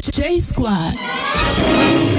J Squad.